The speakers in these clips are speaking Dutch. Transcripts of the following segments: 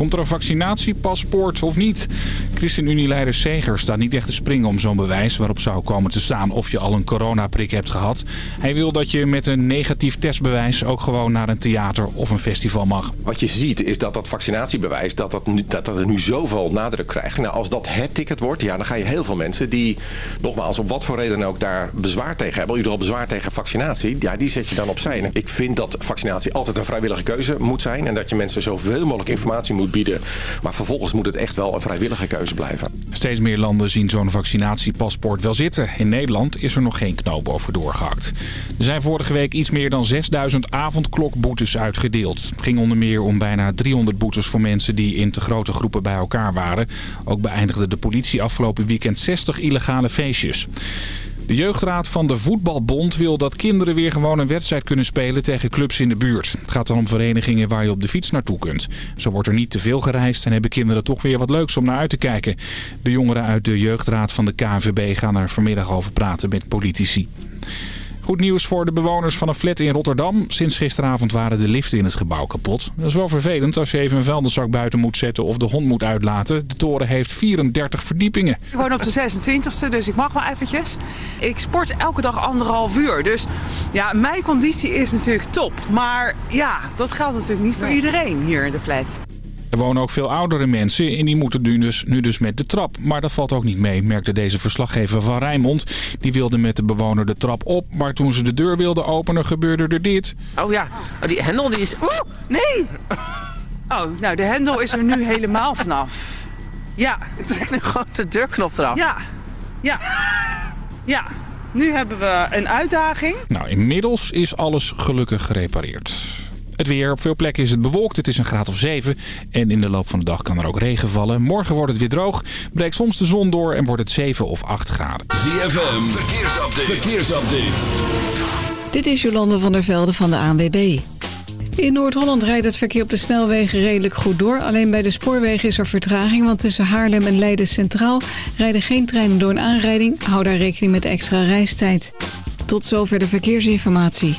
Komt er een vaccinatiepaspoort of niet? ChristenUnie-leider Seger staat niet echt te springen om zo'n bewijs... waarop zou komen te staan of je al een coronaprik hebt gehad. Hij wil dat je met een negatief testbewijs ook gewoon naar een theater of een festival mag. Wat je ziet is dat dat vaccinatiebewijs, dat dat, nu, dat, dat er nu zoveel nadruk krijgt. Nou, als dat het ticket wordt, ja, dan ga je heel veel mensen die, nogmaals, op wat voor reden ook daar bezwaar tegen hebben... in ieder bezwaar tegen vaccinatie, ja, die zet je dan opzij. En ik vind dat vaccinatie altijd een vrijwillige keuze moet zijn... en dat je mensen zoveel mogelijk informatie moet bieden. Maar vervolgens moet het echt wel een vrijwillige keuze blijven. Steeds meer landen zien zo'n vaccinatiepaspoort wel zitten. In Nederland is er nog geen knoop over doorgehakt. Er zijn vorige week iets meer dan 6000 avondklokboetes uitgedeeld. Het ging onder meer om bijna 300 boetes voor mensen die in te grote groepen bij elkaar waren. Ook beëindigde de politie afgelopen weekend 60 illegale feestjes. De jeugdraad van de Voetbalbond wil dat kinderen weer gewoon een wedstrijd kunnen spelen tegen clubs in de buurt. Het gaat dan om verenigingen waar je op de fiets naartoe kunt. Zo wordt er niet te veel gereisd en hebben kinderen toch weer wat leuks om naar uit te kijken. De jongeren uit de jeugdraad van de KNVB gaan er vanmiddag over praten met politici. Goed nieuws voor de bewoners van een flat in Rotterdam. Sinds gisteravond waren de liften in het gebouw kapot. Dat is wel vervelend als je even een vuilniszak buiten moet zetten of de hond moet uitlaten. De toren heeft 34 verdiepingen. Ik woon op de 26e, dus ik mag wel eventjes. Ik sport elke dag anderhalf uur. Dus ja, mijn conditie is natuurlijk top. Maar ja, dat geldt natuurlijk niet voor iedereen hier in de flat. Er wonen ook veel oudere mensen en die moeten nu dus, nu dus met de trap. Maar dat valt ook niet mee, merkte deze verslaggever van Rijnmond. Die wilde met de bewoner de trap op, maar toen ze de deur wilden openen gebeurde er dit. Oh ja, oh, die hendel die is... Oeh, nee! Oh, nou de hendel is er nu helemaal vanaf. Ja. Het is echt een grote deurknop eraf. Ja, ja, ja. Nu hebben we een uitdaging. Nou, inmiddels is alles gelukkig gerepareerd. Het weer. Op veel plekken is het bewolkt. Het is een graad of 7. En in de loop van de dag kan er ook regen vallen. Morgen wordt het weer droog. Breekt soms de zon door en wordt het 7 of 8 graden. ZFM. Verkeersupdate. Verkeersupdate. Dit is Jolande van der Velde van de ANWB. In Noord-Holland rijdt het verkeer op de snelwegen redelijk goed door. Alleen bij de spoorwegen is er vertraging, want tussen Haarlem en Leiden Centraal... rijden geen treinen door een aanrijding. Hou daar rekening met extra reistijd. Tot zover de verkeersinformatie.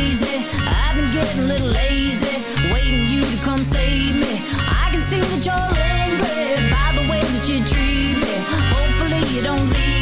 crazy. I've been getting a little lazy, waiting you to come save me. I can see that you're angry by the way that you treat me. Hopefully you don't leave.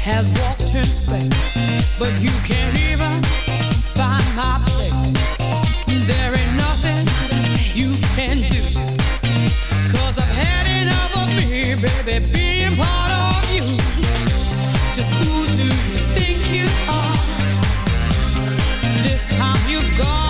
Has walked in space, but you can't even find my place. There ain't nothing you can I've had enough of me, baby, being part of you. Just who do you think you are? This time you're gone.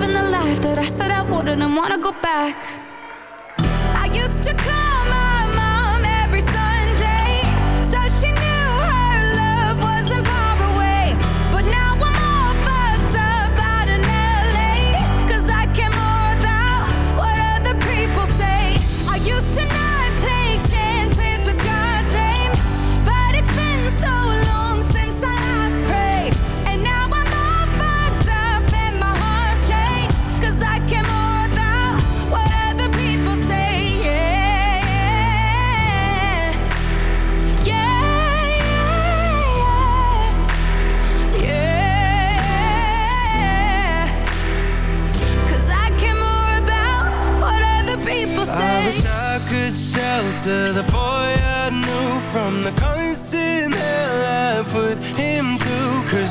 In the life that I said I wouldn't and wanna go back.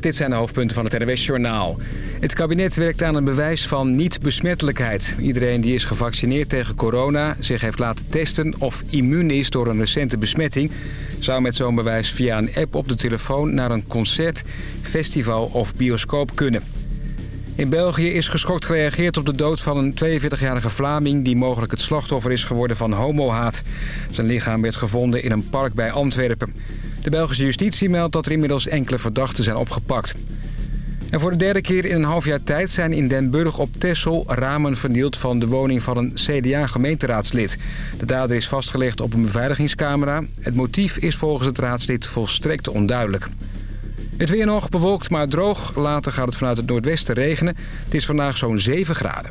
Dit zijn de hoofdpunten van het NWS Journaal. Het kabinet werkt aan een bewijs van niet-besmettelijkheid. Iedereen die is gevaccineerd tegen corona, zich heeft laten testen... of immuun is door een recente besmetting... zou met zo'n bewijs via een app op de telefoon... naar een concert, festival of bioscoop kunnen. In België is geschokt gereageerd op de dood van een 42-jarige Vlaming... die mogelijk het slachtoffer is geworden van homohaat. Zijn lichaam werd gevonden in een park bij Antwerpen. De Belgische justitie meldt dat er inmiddels enkele verdachten zijn opgepakt. En voor de derde keer in een half jaar tijd zijn in Den Burg op Texel ramen vernield van de woning van een CDA-gemeenteraadslid. De dader is vastgelegd op een beveiligingscamera. Het motief is volgens het raadslid volstrekt onduidelijk. Het weer nog bewolkt maar droog. Later gaat het vanuit het noordwesten regenen. Het is vandaag zo'n 7 graden.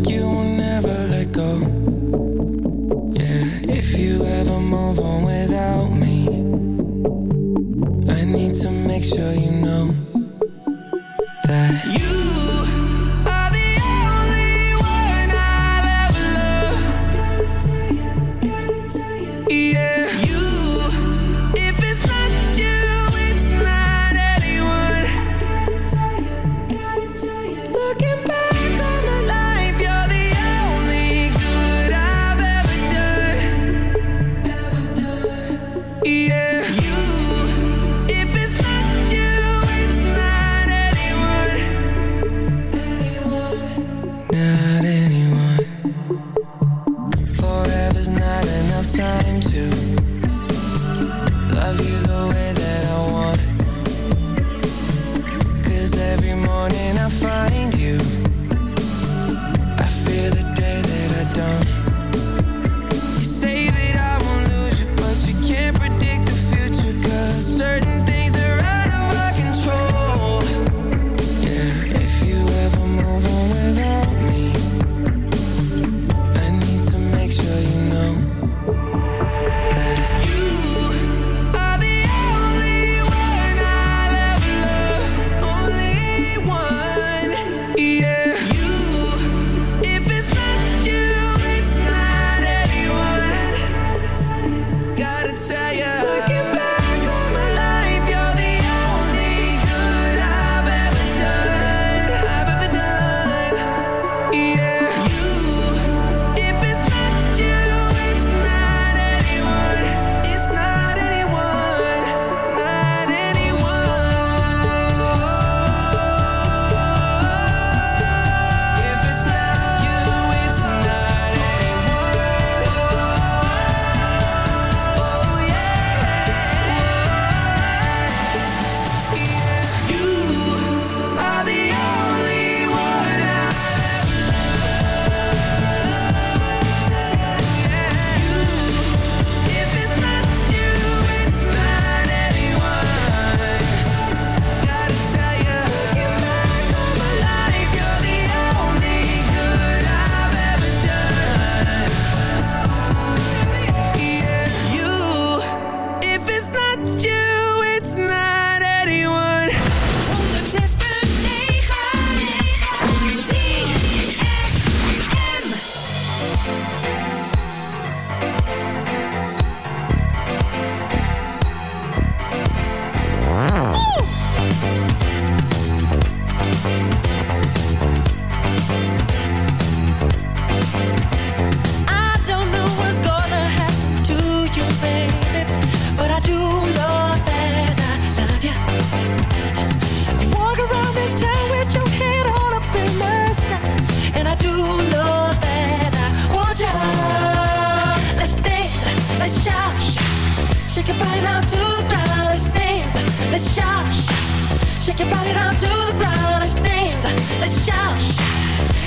Shake your body down to the ground. Let's dance. Let's shout.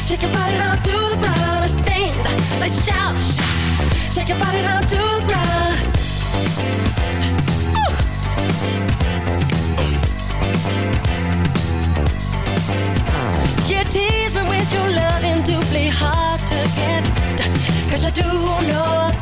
Shake your body down to the ground. Let's dance. Let's shout. Shake your body down to the ground. You tease me with your loving to play hard to get. Cause I do know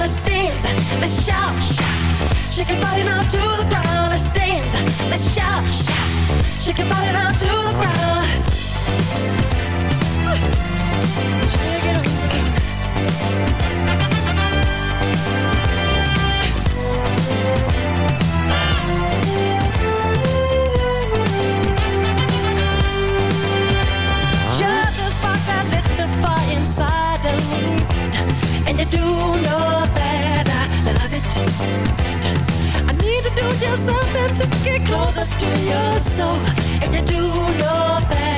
let's dance, let's shout, shout. Shake your body to the ground, let's dance, let's shout, shout. Shake your body to the ground. something to get closer to your soul, and you do your best.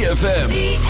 ZFM.